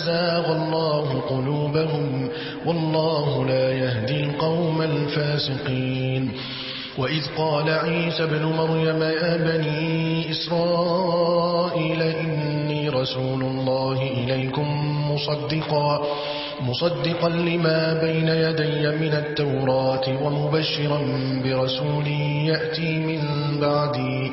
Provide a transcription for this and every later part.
أزاغ الله قلوبهم والله لا يهدي القوم الفاسقين. وإذ قال عيسى بن مريم يا بني إسرائيل إني رسول الله إليكم مصدقا مصدقا لما بين يدي من التوراة ومبشرا برسول يأتي من بعدي.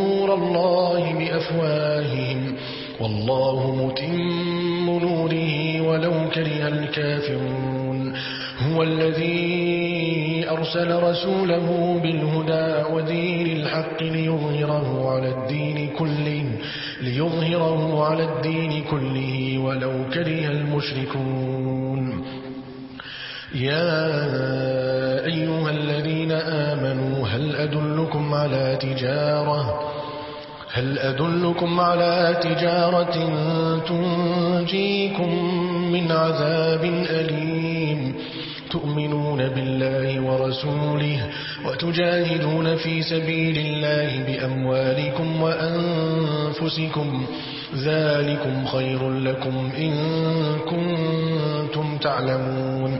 الله بأفواههم. والله متم نوره ولو كره الكافرون. هو الذي أرسل رسوله بالهدى ودين الحق ليظهره على الدين كله ليظهره على الدين كله ولو كره المشركون. يا أيها الذين آمنوا هل أدلكم على تجارة؟ هل أدلكم على تجارة تنجيكم من عذاب أليم؟ تؤمنون بالله ورسوله وتجاهدون في سبيل الله بأموالكم وأنفسكم. ذلكم خير لكم إن كنتم تعلمون.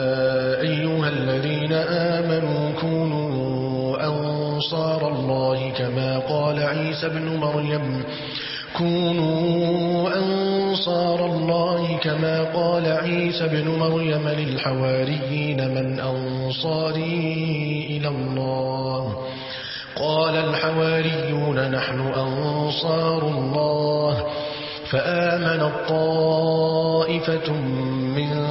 آمنوا كونوا أنصار الله كما قال عيسى بن مريم. كونوا أنصار الله كما قال عيسى بن مريم للحواريين من أنصاري إلى الله. قال الحواريون نحن أنصار الله. فآمن الطائفة من